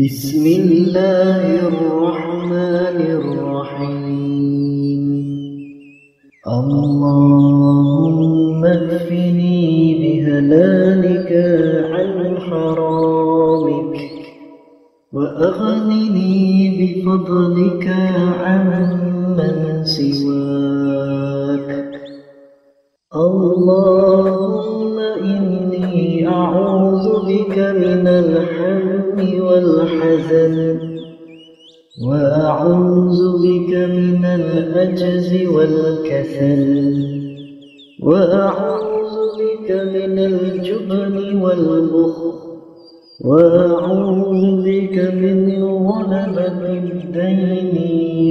بسم الله الرحمن الرحيم اللهم اكفني بهلالك عن حرامك وأغنني بفضلك عن من سواك اللهم إني أعوذ من الهم والحزن. وأعوذ بك من العجز والكسل. وأعوذ بك من الجبن والبخل. وأعوذ بك من غلبة الدين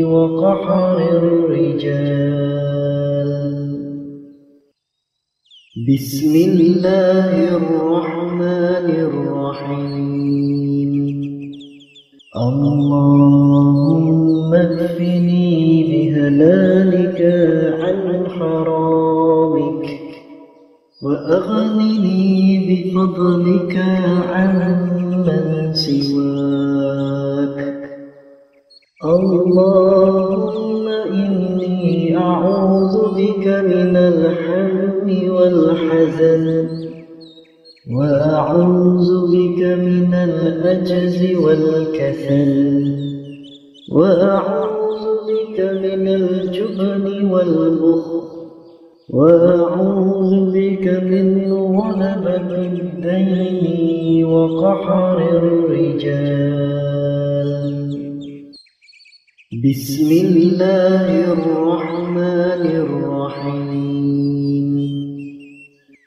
وقحر الرجال. بسم الله الرحمن الرحيم. اللهم اكفني بهلالك عن حرامك وأغنني بفضلك عن من سواك. اللهم إني أعوذ بك من الهم والحزن وأعوذ بك من العجز والكسل. وأعوذ بك من الجبن والبخل. وأعوذ بك من غلبة الدين وقحر الرجال. بسم الله الرحمن الرحيم.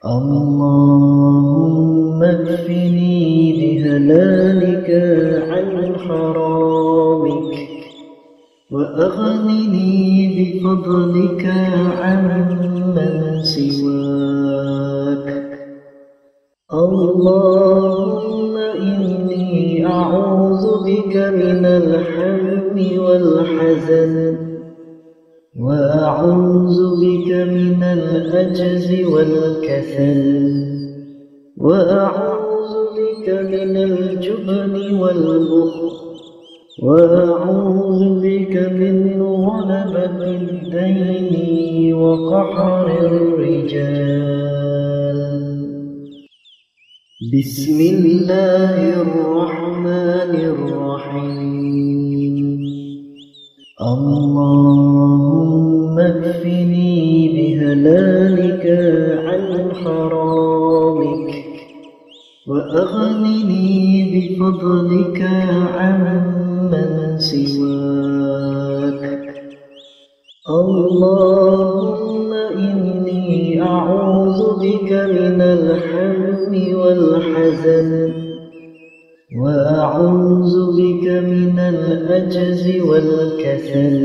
اللهم وأغنني بفضلك عن من سواك. اللهم إني أعوذ بك من الهم والحزن وأعوذ بك من العجز والكسل وأعوذ بك من الجبن والبخل. وأعوذ بك من غلبة الدين وقحر الرجال. بسم الله الرحمن الرحيم. اللهم اكفني بهلالك عن حرامك وأغنني بفضلك عن اللهم إني أعوذ بك من الهم والحزن وأعوذ بك من العجز والكسل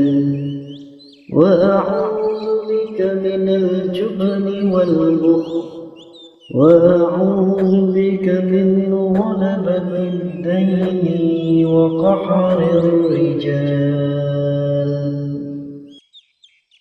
وأعوذ بك من الجبن والبخل وأعوذ بك من غلبة الدين وقحر الرجال.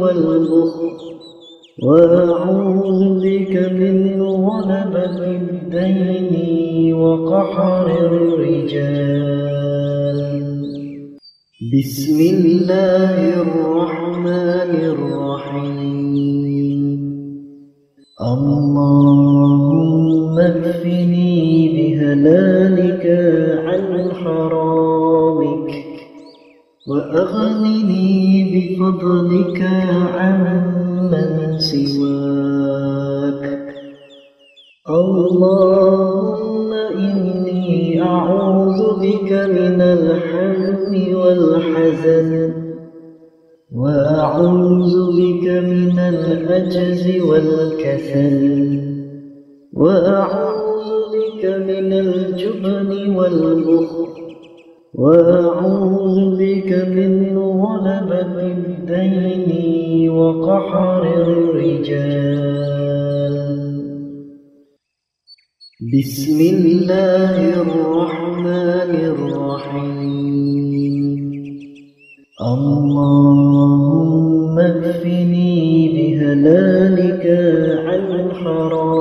والبخل. وأعوذ بك من غلبة الدين وقحر الرجال. بسم الله الرحمن الرحيم. اللهم اكفني وأغنني بفضلك عن من سواك. اللهم إني أعوذ بك من الهم والحزن وأعوذ بك من العجز والكسل وأعوذ بك من الجبن والبخل. وأعوذ بك من غلبة الدين وقحر الرجال. بسم الله الرحمن الرحيم. اللهم اكفني بهلالك عن حرامك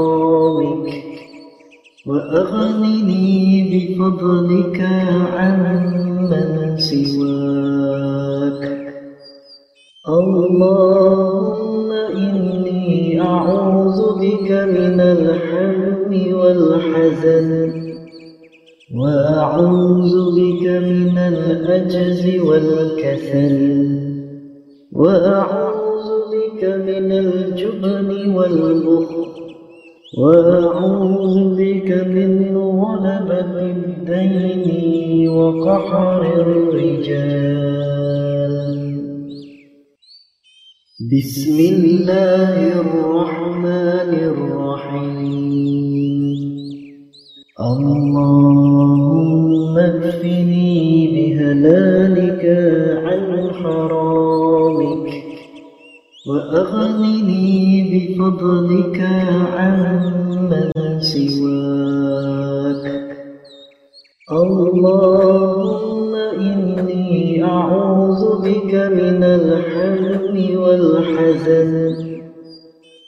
وأغنني بفضلك عن من سواك. اللهم إني أعوذ بك من الهم والحزن وأعوذ بك من العجز والكسل وأعوذ بك من الجبن والبخل. وأعوذ بك من غلبة الدين وقحر الرجال. بسم الله الرحمن الرحيم. اللهم اكفني بهلالك عن حرامك وأغنني بفضلك عن من سواك. اللهم إني أعوذ بك من الهم والحزن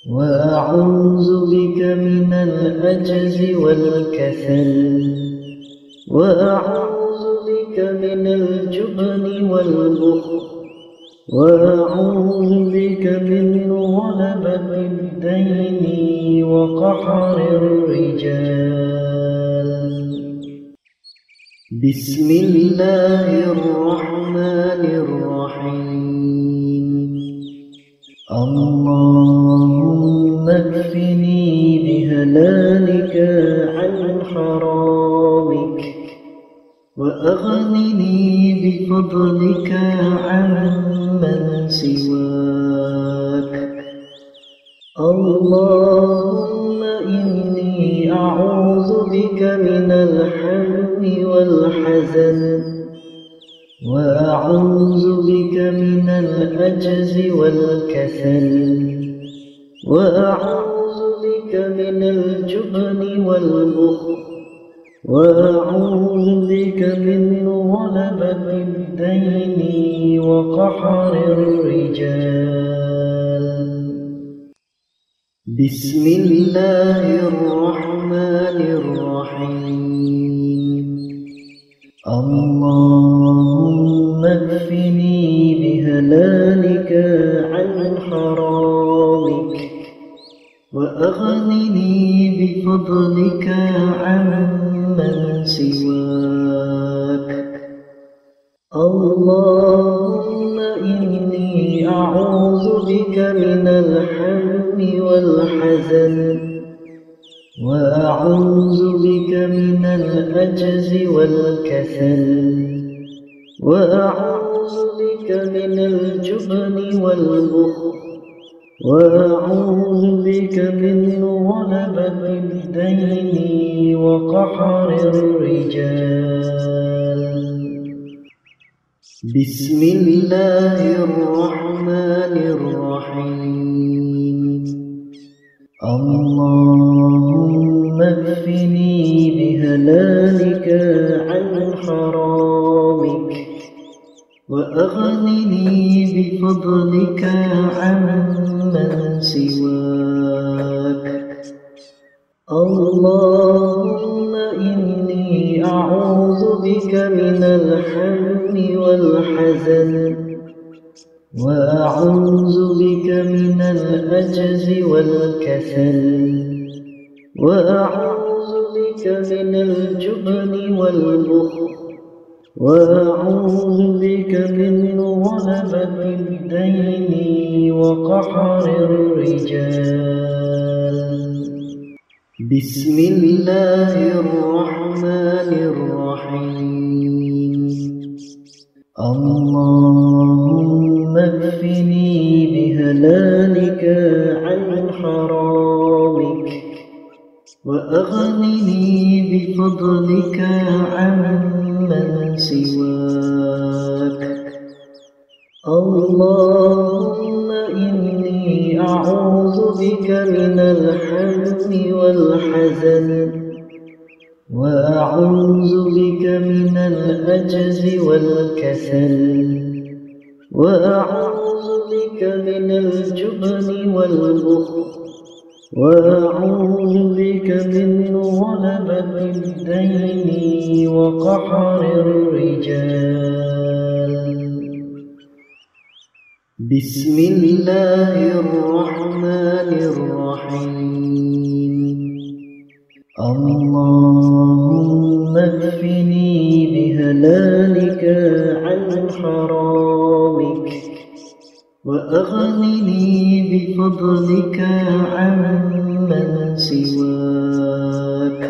وأعوذ بك من العجز والكسل وأعوذ بك من الجبن والبخل. وأعوذ بك من غلبة الدين وقحر الرجال بسم الله الرحمن الرحيم اللهم اكفني بهلالك عن حرامك وأغنني بفضلك عن من سواك. اللهم إني أعوذ بك من الهم والحزن وأعوذ بك من العجز والكسل وأعوذ بك من الجبن والبخل. وأعوذ بك من غلبة الدين وقحر الرجال. بسم الله الرحمن الرحيم. اللهم اكفني بهلالك عن حرامك وأغنني بفضلك عن سواك. اللهم إني أعوذ بك من الهم والحزن وأعوذ بك من العجز والكسل وأعوذ بك من الجبن والبخل. وأعوذ بك من غلبة الدين وقحر الرجال. بسم الله الرحمن الرحيم. اللهم اكفني بهلالك عن حرامك وأغنني بفضلك عن من سواك. اللهم إني أعوذ بك من الهم والحزن وأعوذ بك من العجز والكسل وأعوذ بك من الجبن والبخل. وأعوذ بك من غلبة الدين وقحر الرجال. بسم الله الرحمن الرحيم. اللهم اكفني بهلالك عن حرامك وأغنني بفضلك عمن سواك. اللهم إني أعوذ بك من الحزن والحزن وأعوذ بك من العجز والكسل وأعوذ بك من الجبن والبخل. وأعوذ بك من غلبة الدين وقحر الرجال. بسم الله الرحمن الرحيم. اللهم اكفني بهلالك عن حرامك وأغنني بفضلك عمن سواك.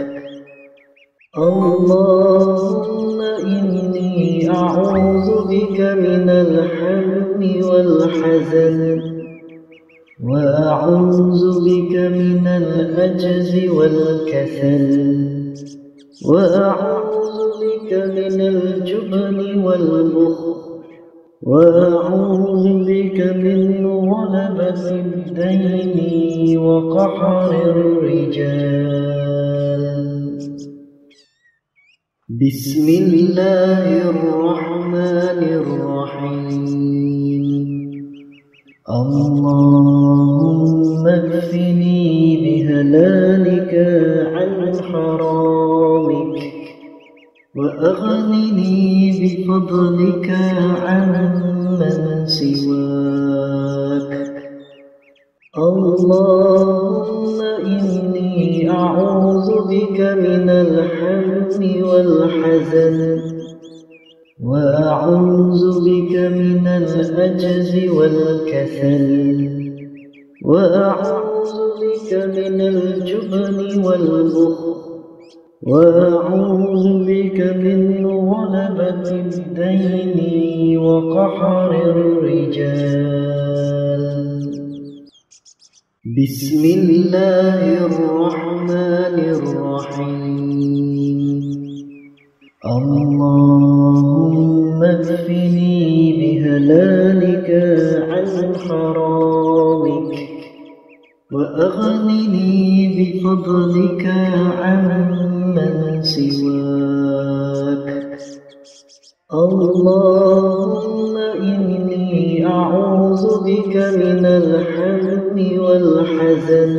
اللهم إني أعوذ بك من الحزن والحزن وأعوذ بك من العجز والكسل وأعوذ بك من الجبن والبخل. وأعوذ بك من غلبة الدين وقحر الرجال بسم الله الرحمن الرحيم اللهم اكفني بهلالك عن حرامك وأغنني بفضلك عمن سواك. اللهم إني أعوذ بك من الحزن والحزن وأعوذ بك من العجز والكسل وأعوذ بك من الجبن والبخل. وأعوذ بك من غلبة الدين وقحر الرجال بسم الله الرحمن الرحيم اللهم اكفني بهلالك عن حرامك وأغنني بفضلك عمن سواك. اللهم إني أعوذ بك من الحزن والحزن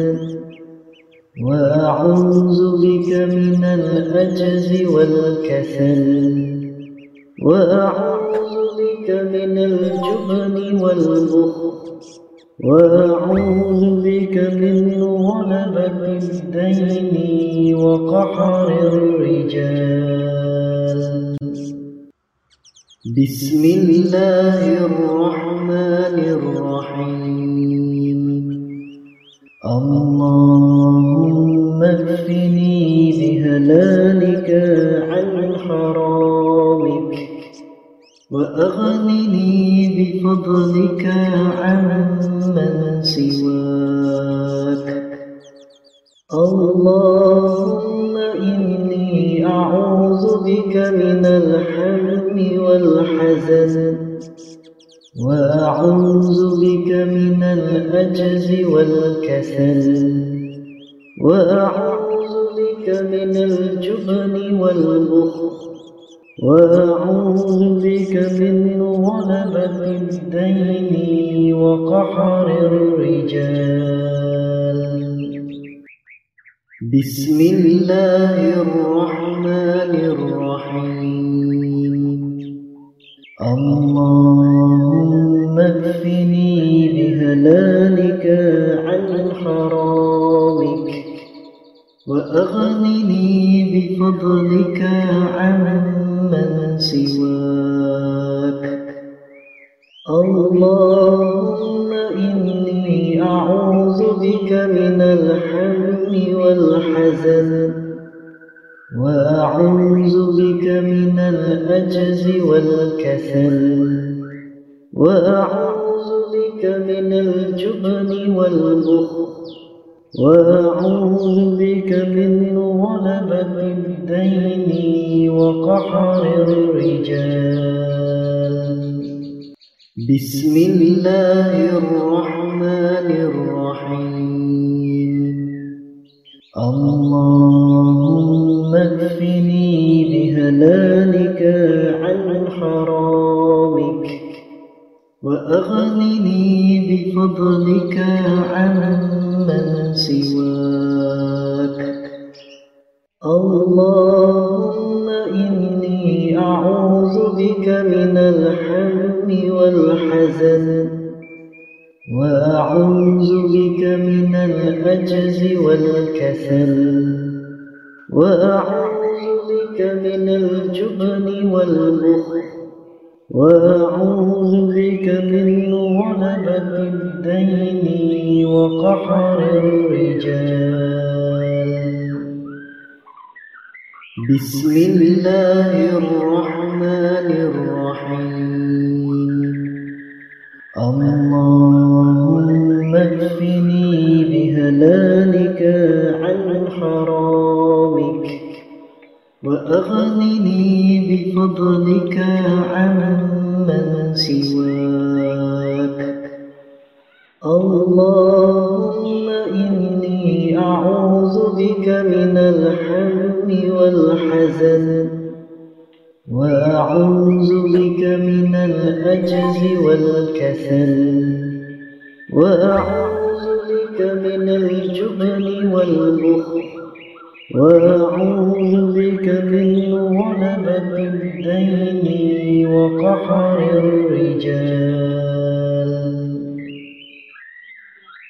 وأعوذ بك من العجز والكسل وأعوذ بك من الجبن والبخل. وأعوذ بك من غلبة الدين وقحر الرجال. بسم الله الرحمن الرحيم. اللهم اكفني بهلالك عن حرامك وأغنني بفضلك عمن سواك. اللهم إني أعوذ بك من الحزن والحزن وأعوذ بك من العجز والكسل وأعوذ بك من الجبن والبخل. وأعوذ بك من غلبة الدين وقحر الرجال. بسم الله الرحمن الرحيم. اللهم اكفني بهلالك عن حرامك وأغنني اللهم إني أعوذ بك من الحزن والحزن وأعوذ بك من العجز والكسل وأعوذ بك من الجبن والبخل وأعوذ بك من غلبة الدين وقحر الرجال. بسم الله الرحمن الرحيم اللهم اكفني بهلالك عن حرامك وأغنني بفضلك عمن سواك اللهم إني أعوذ بك من الهم والحزن وأعوذ بك من العجز والكسل وأعوذ بك من الجبن والبخل وأعوذ بك من غلبة الدين وقحر الرجال. بسم الله الرحمن الرحيم اللهم اكفني بهلالك عن حرامك وأغنني بفضلك عمن سواك اللهم إني أعوذ بك من الهم والحزن. وأعوذ بك من العجز والكسل. وأعوذ بك من الجبن والبخل. وأعوذ بك من غلبة الدين وقحر الرجال.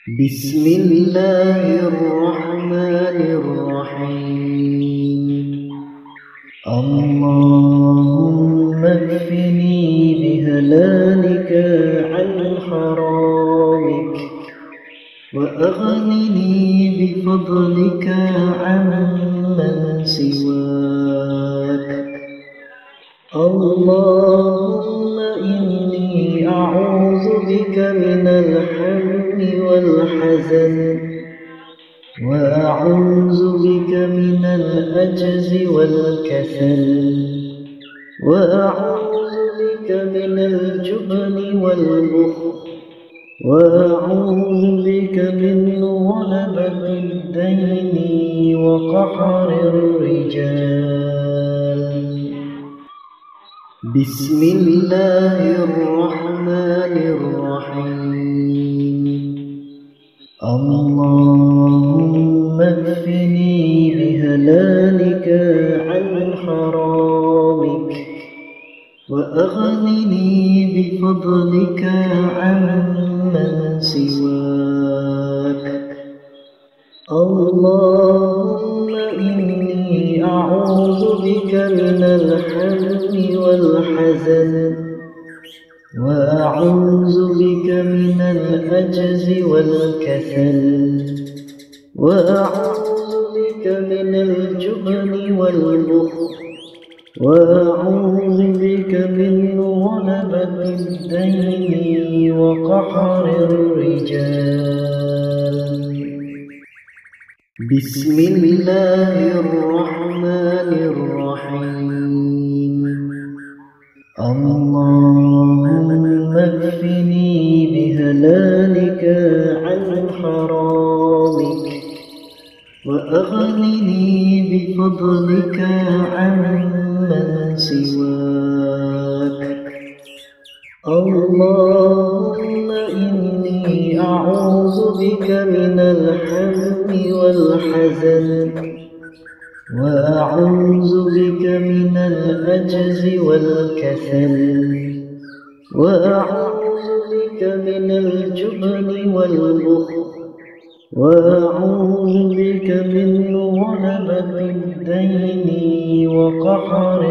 بسم الله الرحمن الرحيم. اللهم اكفني بهلالك عن حرامك وأغنني بفضلك عمن سواك. اللهم إني أعوذ بك من الهم والحزن. وأعوذ بك من العجز والكسل. وأعوذ بك من الجبن والبخل. وأعوذ بك من غلبة الدين وقحر الرجال. بسم الله الرحمن الرحيم. اللهم اكفني بهلالك عن حرامك وأغنني بفضلك عمن سواك. اللهم إني أعوذ بك من الهم والحزن. وأعوذ بك من العجز والكسل. وأعوذ بك من الجبن والبخل. وأعوذ بك من غلبة الدين وقحر الرجال. بسم الله الرحمن الرحيم. اكفني بهلالك عن حرامك. وأغنني بفضلك عمن سواك. اللهم إني أعوذ بك من الهم والحزن. وأعوذ بك من العجز والكسل. وأعوذ الجبن والبخل وأعوذ بك من غلبة الدين الرجال